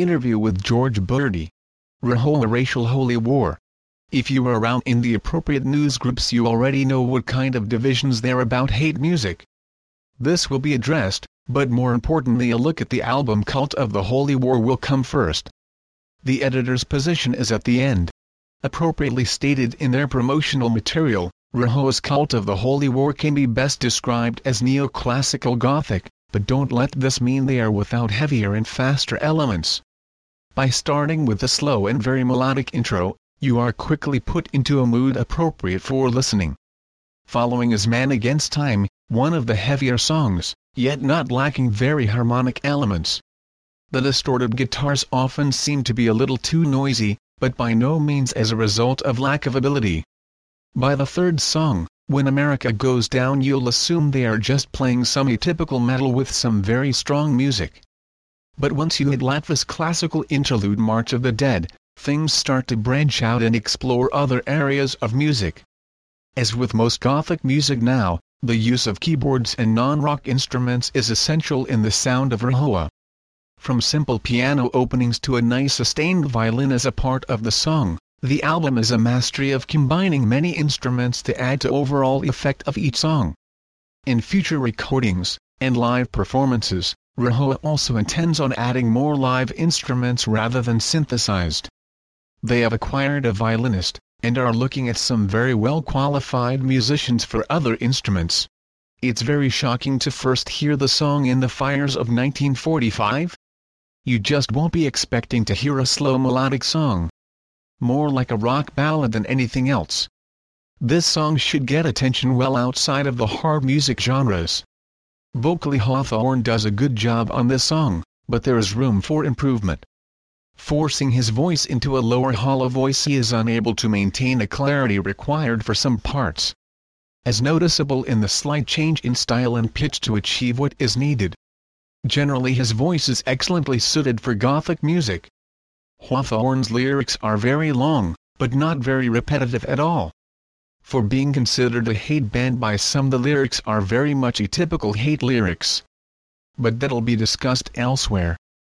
Interview with George Burdi. Rahowa Racial Holy War. If you are around in the appropriate news groups you already know what kind of divisions there about hate music. This will be addressed, but more importantly a look at the album Cult of the Holy War will come first. The editor's position is at the end. Appropriately stated in their promotional material, Rahowa's Cult of the Holy War can be best described as neoclassical Gothic, but don't let this mean they are without heavier and faster elements. By starting with a slow and very melodic intro, you are quickly put into a mood appropriate for listening. Following is Man Against Time, one of the heavier songs, yet not lacking very harmonic elements. The distorted guitars often seem to be a little too noisy, but by no means as a result of lack of ability. By the third song, when America Goes Down you'll assume they are just playing some atypical metal with some very strong music. But once you hit Latva's classical interlude March of the Dead, things start to branch out and explore other areas of music. As with most Gothic music now, the use of keyboards and non-rock instruments is essential in the sound of Rahowa. From simple piano openings to a nice sustained violin as a part of the song, the album is a mastery of combining many instruments to add to overall effect of each song. In future recordings, and live performances, Rahowa also intends on adding more live instruments rather than synthesized. They have acquired a violinist, and are looking at some very well qualified musicians for other instruments. It's very shocking to first hear the song in the fires of 1945. You just won't be expecting to hear a slow melodic song more like a rock ballad than anything else. This song should get attention well outside of the hard music genres. Vocally Hawthorne does a good job on this song, but there is room for improvement. Forcing his voice into a lower hollow voice he is unable to maintain a clarity required for some parts. As noticeable in the slight change in style and pitch to achieve what is needed. Generally his voice is excellently suited for gothic music, Hawthorne's lyrics are very long, but not very repetitive at all. For being considered a hate band by some the lyrics are very much atypical hate lyrics. But that'll be discussed elsewhere.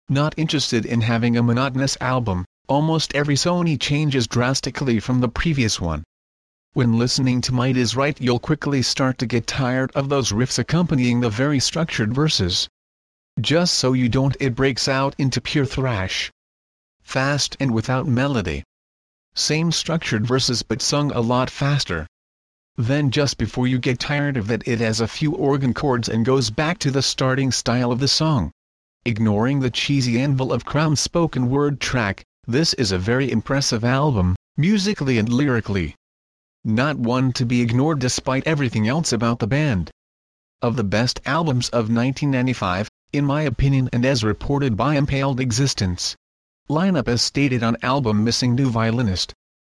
Not interested in having a monotonous album, almost every Sony changes drastically from the previous one. When listening to Might is Right you'll quickly start to get tired of those riffs accompanying the very structured verses. Just so you don't it breaks out into pure thrash fast and without melody. Same structured verses but sung a lot faster. Then just before you get tired of that it has a few organ chords and goes back to the starting style of the song. Ignoring the cheesy anvil of Crom's spoken word track, this is a very impressive album, musically and lyrically. Not one to be ignored despite everything else about the band. Of the best albums of 1995, in my opinion and as reported by Impaled Existence, Lineup as stated on album Missing New Violinist.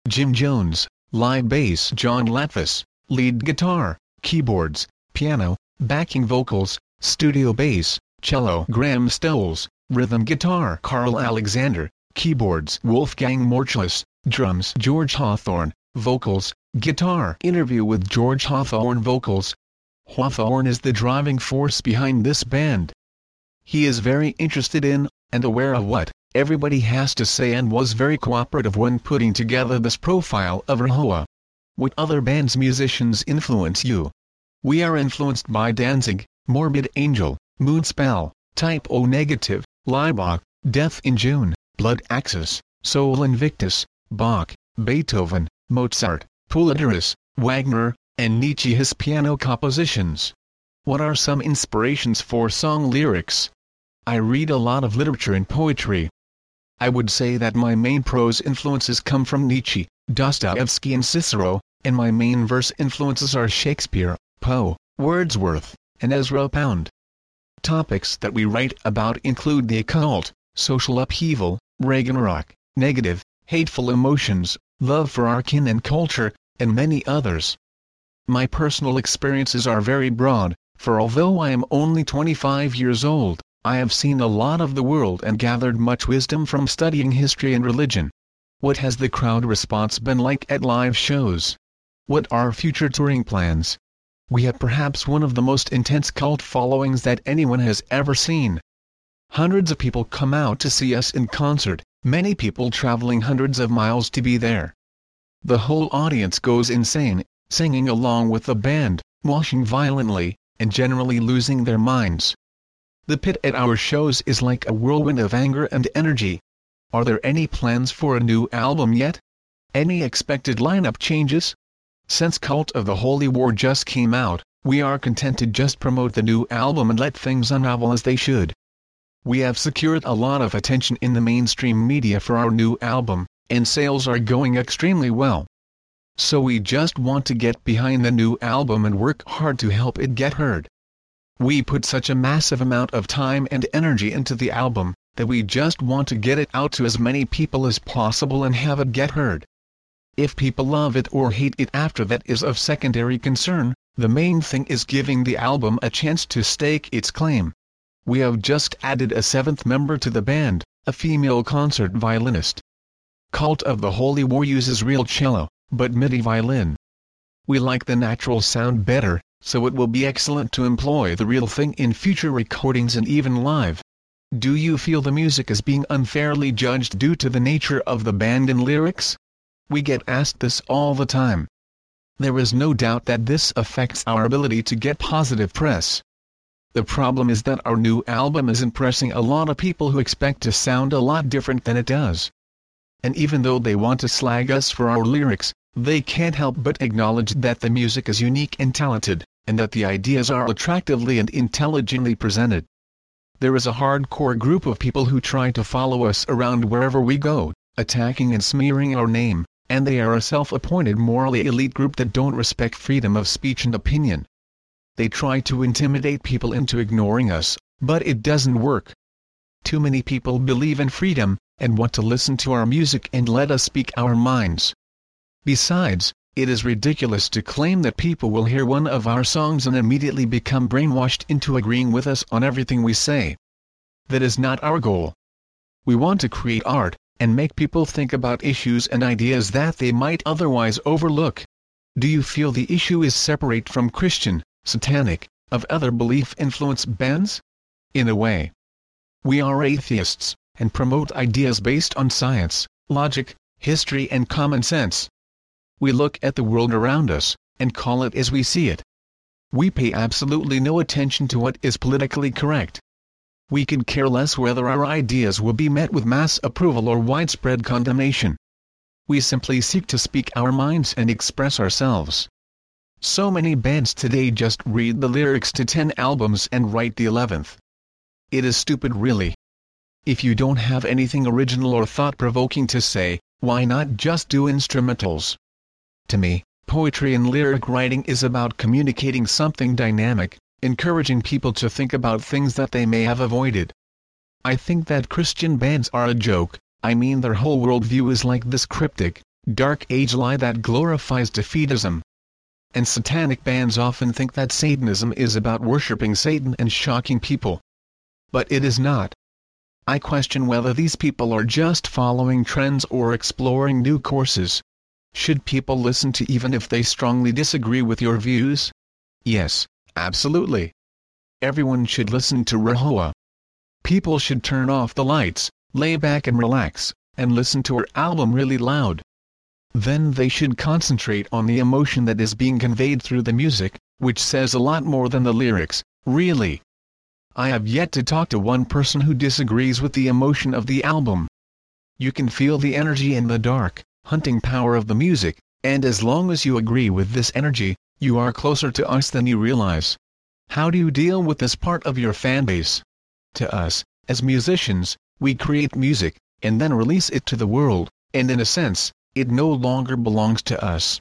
Jim Jones, live bass John Latvis, lead guitar, keyboards, piano, backing vocals, studio bass, cello Graham Stolz, rhythm guitar Carl Alexander, keyboards Wolfgang Morchlus, drums George Hawthorne, vocals, guitar interview with George Hawthorne vocals. Hawthorne is the driving force behind this band. He is very interested in, and aware of what, everybody has to say and was very cooperative when putting together this profile of Rahowa. What other bands musicians influence you? We are influenced by Danzig, Morbid Angel, Moonspell, Type O Negative, Laibach, Death in June, Blood Axis, Sol Invictus, Bach, Beethoven, Mozart, Poledouris, Wagner, and Nietzsche his piano compositions. What are some inspirations for song lyrics? I read a lot of literature and poetry, I would say that my main prose influences come from Nietzsche, Dostoevsky and Cicero, and my main verse influences are Shakespeare, Poe, Wordsworth, and Ezra Pound. Topics that we write about include the occult, social upheaval, Ragnarok, negative, hateful emotions, love for our kin and culture, and many others. My personal experiences are very broad, for although I am only 25 years old, I have seen a lot of the world and gathered much wisdom from studying history and religion. What has the crowd response been like at live shows? What are future touring plans? We have perhaps one of the most intense cult followings that anyone has ever seen. Hundreds of people come out to see us in concert, many people traveling hundreds of miles to be there. The whole audience goes insane, singing along with the band, washing violently, and generally losing their minds. The pit at our shows is like a whirlwind of anger and energy. Are there any plans for a new album yet? Any expected lineup changes? Since Cult of the Holy War just came out, we are content to just promote the new album and let things unravel as they should. We have secured a lot of attention in the mainstream media for our new album, and sales are going extremely well. So we just want to get behind the new album and work hard to help it get heard. We put such a massive amount of time and energy into the album, that we just want to get it out to as many people as possible and have it get heard. If people love it or hate it after that is of secondary concern, the main thing is giving the album a chance to stake its claim. We have just added a seventh member to the band, a female concert violinist. Cult of the Holy War uses real cello, but MIDI violin. We like the natural sound better, so it will be excellent to employ the real thing in future recordings and even live. Do you feel the music is being unfairly judged due to the nature of the band and lyrics? We get asked this all the time. There is no doubt that this affects our ability to get positive press. The problem is that our new album is impressing a lot of people who expect to sound a lot different than it does. And even though they want to slag us for our lyrics, they can't help but acknowledge that the music is unique and talented, and that the ideas are attractively and intelligently presented. There is a hardcore group of people who try to follow us around wherever we go, attacking and smearing our name, and they are a self-appointed morally elite group that don't respect freedom of speech and opinion. They try to intimidate people into ignoring us, but it doesn't work. Too many people believe in freedom, and want to listen to our music and let us speak our minds. Besides, it is ridiculous to claim that people will hear one of our songs and immediately become brainwashed into agreeing with us on everything we say. That is not our goal. We want to create art, and make people think about issues and ideas that they might otherwise overlook. Do you feel the issue is separate from Christian, satanic, of other belief influence bands? In a way. We are atheists, and promote ideas based on science, logic, history and common sense. We look at the world around us, and call it as we see it. We pay absolutely no attention to what is politically correct. We could care less whether our ideas will be met with mass approval or widespread condemnation. We simply seek to speak our minds and express ourselves. So many bands today just read the lyrics to 10 albums and write the 11th. It is stupid really. If you don't have anything original or thought-provoking to say, why not just do instrumentals? To me, poetry and lyric writing is about communicating something dynamic, encouraging people to think about things that they may have avoided. I think that Christian bands are a joke, I mean their whole worldview is like this cryptic, dark age lie that glorifies defeatism. And satanic bands often think that Satanism is about worshipping Satan and shocking people. But it is not. I question whether these people are just following trends or exploring new courses. Should people listen to even if they strongly disagree with your views? Yes, absolutely. Everyone should listen to RaHoWa. People should turn off the lights, lay back and relax, and listen to her album really loud. Then they should concentrate on the emotion that is being conveyed through the music, which says a lot more than the lyrics, really. I have yet to talk to one person who disagrees with the emotion of the album. You can feel the energy in the dark, hunting power of the music, and as long as you agree with this energy, you are closer to us than you realize. How do you deal with this part of your fanbase? To us, as musicians, we create music, and then release it to the world, and in a sense, it no longer belongs to us.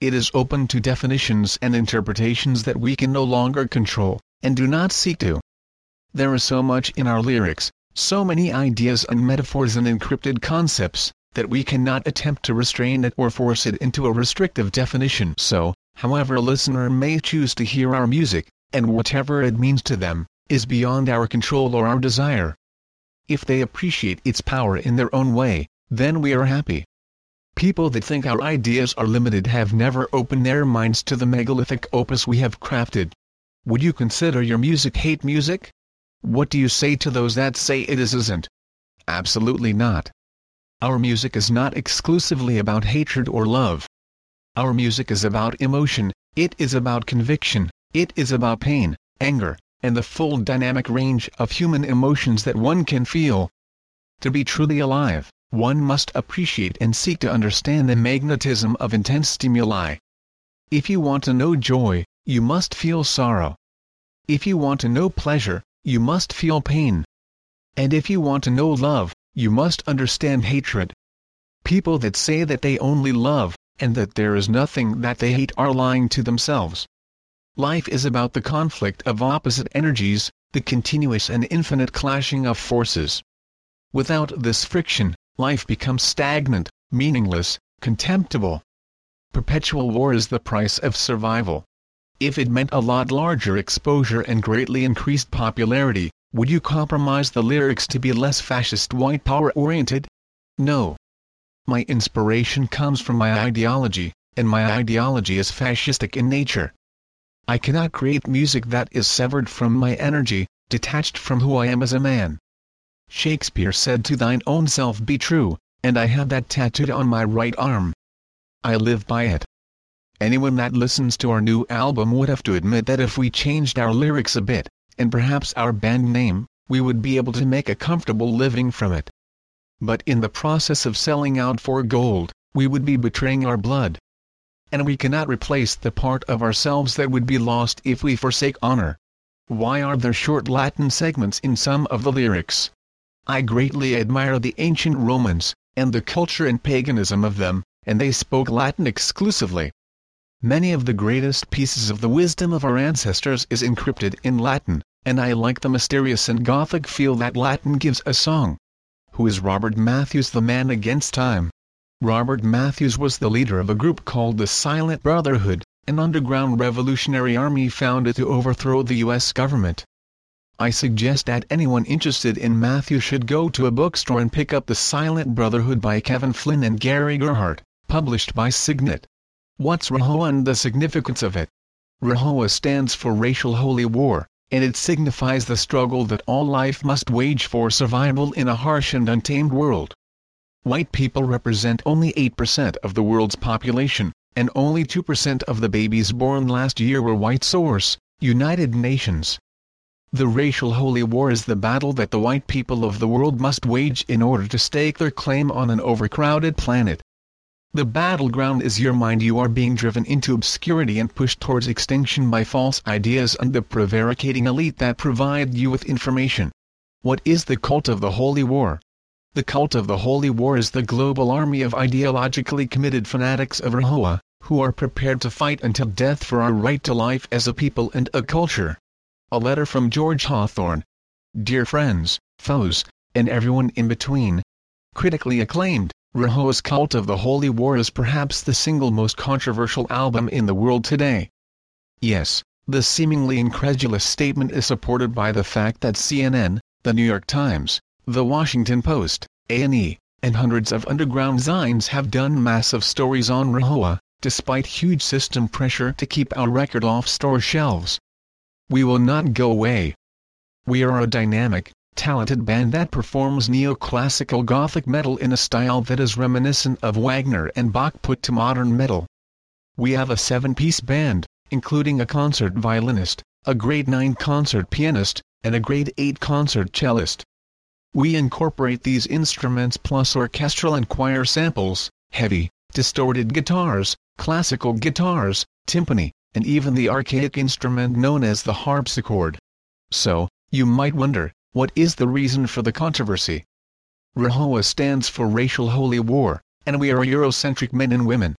It is open to definitions and interpretations that we can no longer control, and do not seek to. There is so much in our lyrics, so many ideas and metaphors and encrypted concepts, that we cannot attempt to restrain it or force it into a restrictive definition. So, however a listener may choose to hear our music, and whatever it means to them, is beyond our control or our desire. If they appreciate its power in their own way, then we are happy. People that think our ideas are limited have never opened their minds to the megalithic opus we have crafted. Would you consider your music hate music? What do you say to those that say it is isn't? Absolutely not. Our music is not exclusively about hatred or love. Our music is about emotion, it is about conviction, it is about pain, anger, and the full dynamic range of human emotions that one can feel. To be truly alive, one must appreciate and seek to understand the magnetism of intense stimuli. If you want to know joy, you must feel sorrow. If you want to know pleasure, you must feel pain. And if you want to know love, you must understand hatred. People that say that they only love, and that there is nothing that they hate are lying to themselves. Life is about the conflict of opposite energies, the continuous and infinite clashing of forces. Without this friction, life becomes stagnant, meaningless, contemptible. Perpetual war is the price of survival. If it meant a lot larger exposure and greatly increased popularity, would you compromise the lyrics to be less fascist white power oriented? No. My inspiration comes from my ideology, and my ideology is fascistic in nature. I cannot create music that is severed from my energy, detached from who I am as a man. Shakespeare said to thine own self be true, and I have that tattooed on my right arm. I live by it. Anyone that listens to our new album would have to admit that if we changed our lyrics a bit, and perhaps our band name, we would be able to make a comfortable living from it. But in the process of selling out for gold, we would be betraying our blood. And we cannot replace the part of ourselves that would be lost if we forsake honor. Why are there short Latin segments in some of the lyrics? I greatly admire the ancient Romans, and the culture and paganism of them, and they spoke Latin exclusively. Many of the greatest pieces of the wisdom of our ancestors is encrypted in Latin, and I like the mysterious and gothic feel that Latin gives a song. Who is Robert Mathews the man against time? Robert Mathews was the leader of a group called the Silent Brotherhood, an underground revolutionary army founded to overthrow the U.S. government. I suggest that anyone interested in Mathews should go to a bookstore and pick up The Silent Brotherhood by Kevin Flynn and Gary Gerhardt, published by Signet. What's Rahowa and the significance of it? Rahowa stands for Racial Holy War, and it signifies the struggle that all life must wage for survival in a harsh and untamed world. White people represent only 8% of the world's population, and only 2% of the babies born last year were white source, United Nations. The racial holy war is the battle that the white people of the world must wage in order to stake their claim on an overcrowded planet. The battleground is your mind you are being driven into obscurity and pushed towards extinction by false ideas and the prevaricating elite that provide you with information. What is the cult of the holy war? The cult of the holy war is the global army of ideologically committed fanatics of Rahowa, who are prepared to fight until death for our right to life as a people and a culture. A letter from George Hawthorne. Dear friends, foes, and everyone in between. Critically acclaimed, Rahowa's Cult of the Holy War is perhaps the single most controversial album in the world today. Yes, the seemingly incredulous statement is supported by the fact that CNN, The New York Times, The Washington Post, A&E, and hundreds of underground zines have done massive stories on Rahowa, despite huge system pressure to keep our record off store shelves. We will not go away. We are a dynamic, talented band that performs neoclassical gothic metal in a style that is reminiscent of Wagner and Bach put to modern metal. We have a seven-piece band, including a concert violinist, a grade 9 concert pianist, and a grade 8 concert cellist. We incorporate these instruments plus orchestral and choir samples, heavy, distorted guitars, classical guitars, timpani, and even the archaic instrument known as the harpsichord. So, you might wonder, what is the reason for the controversy? Rahowa stands for Racial Holy War, and we are Eurocentric men and women.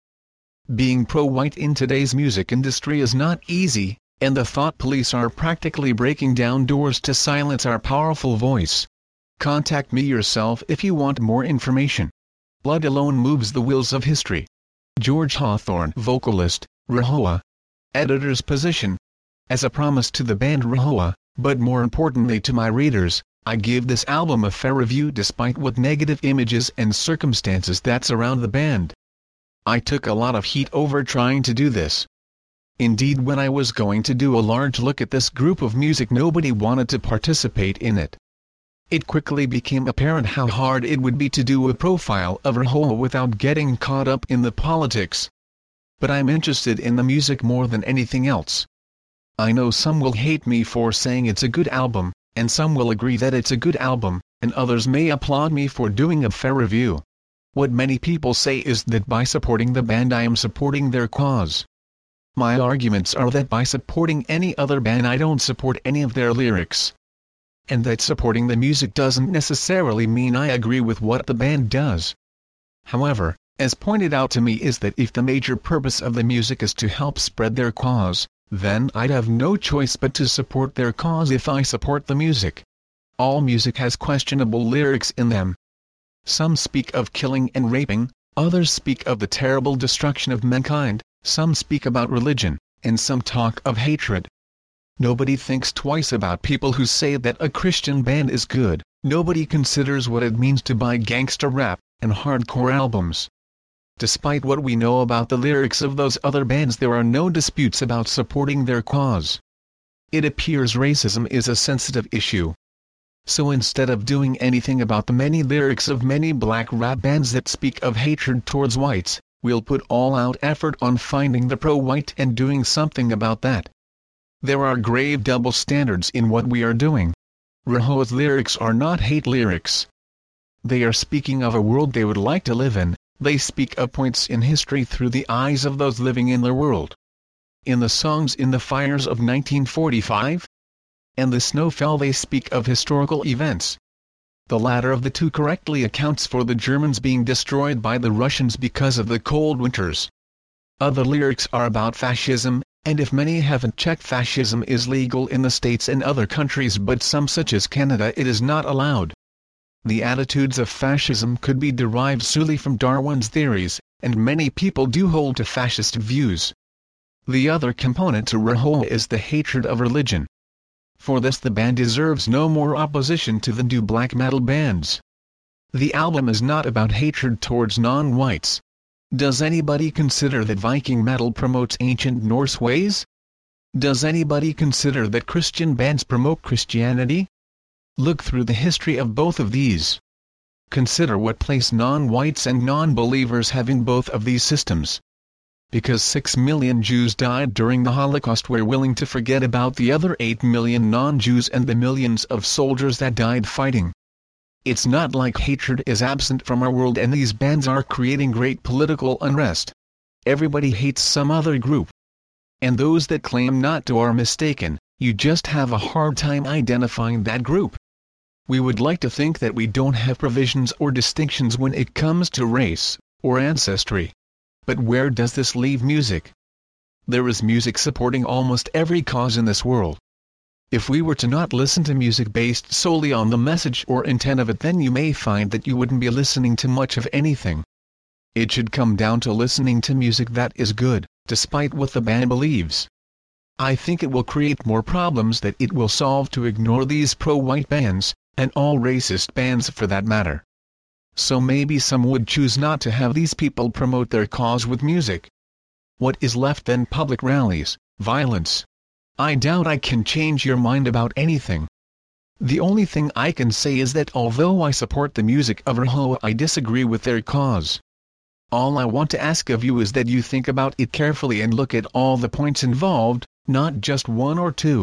Being pro-white in today's music industry is not easy, and the thought police are practically breaking down doors to silence our powerful voice. Contact me yourself if you want more information. Blood alone moves the wheels of history. George Hawthorne, vocalist, Rahowa. Editor's position. As a promise to the band Rahowa, but more importantly to my readers, I give this album a fair review despite what negative images and circumstances that surround the band. I took a lot of heat over trying to do this. Indeed when I was going to do a large look at this group of music nobody wanted to participate in it. It quickly became apparent how hard it would be to do a profile of Rahowa without getting caught up in the politics. But I'm interested in the music more than anything else. I know some will hate me for saying it's a good album, and some will agree that it's a good album, and others may applaud me for doing a fair review. What many people say is that by supporting the band I am supporting their cause. My arguments are that by supporting any other band I don't support any of their lyrics. And that supporting the music doesn't necessarily mean I agree with what the band does. However, as pointed out to me is that if the major purpose of the music is to help spread their cause, then I'd have no choice but to support their cause if I support the music. All music has questionable lyrics in them. Some speak of killing and raping, others speak of the terrible destruction of mankind, some speak about religion, and some talk of hatred. Nobody thinks twice about people who say that a Christian band is good, nobody considers what it means to buy gangster rap and hardcore albums. Despite what we know about the lyrics of those other bands there are no disputes about supporting their cause. It appears racism is a sensitive issue. So instead of doing anything about the many lyrics of many black rap bands that speak of hatred towards whites, we'll put all-out effort on finding the pro-white and doing something about that. There are grave double standards in what we are doing. Rahowa's lyrics are not hate lyrics. They are speaking of a world they would like to live in, they speak of points in history through the eyes of those living in their world. In the songs In the Fires of 1945 and The Snow Fell they speak of historical events, the latter of the two correctly accounts for the Germans being destroyed by the Russians because of the cold winters. Other lyrics are about fascism, and if many haven't checked fascism is legal in the States and other countries but some such as Canada it is not allowed. The attitudes of fascism could be derived solely from Darwin's theories, and many people do hold to fascist views. The other component to Rahowa is the hatred of religion. For this the band deserves no more opposition to than do black metal bands. The album is not about hatred towards non-whites. Does anybody consider that Viking metal promotes ancient Norse ways? Does anybody consider that Christian bands promote Christianity? Look through the history of both of these. Consider what place non-whites and non-believers have in both of these systems because 6 million Jews died during the Holocaust we're willing to forget about the other 8 million non-Jews and the millions of soldiers that died fighting. It's not like hatred is absent from our world and these bands are creating great political unrest. Everybody hates some other group. And those that claim not to are mistaken, you just have a hard time identifying that group. We would like to think that we don't have provisions or distinctions when it comes to race, or ancestry. But where does this leave music? There is music supporting almost every cause in this world. If we were to not listen to music based solely on the message or intent of it then you may find that you wouldn't be listening to much of anything. It should come down to listening to music that is good, despite what the band believes. I think it will create more problems that it will solve to ignore these pro-white bands, and all racist bands for that matter so maybe some would choose not to have these people promote their cause with music. What is left then public rallies, violence? I doubt I can change your mind about anything. The only thing I can say is that although I support the music of Rahowa I disagree with their cause. All I want to ask of you is that you think about it carefully and look at all the points involved, not just one or two.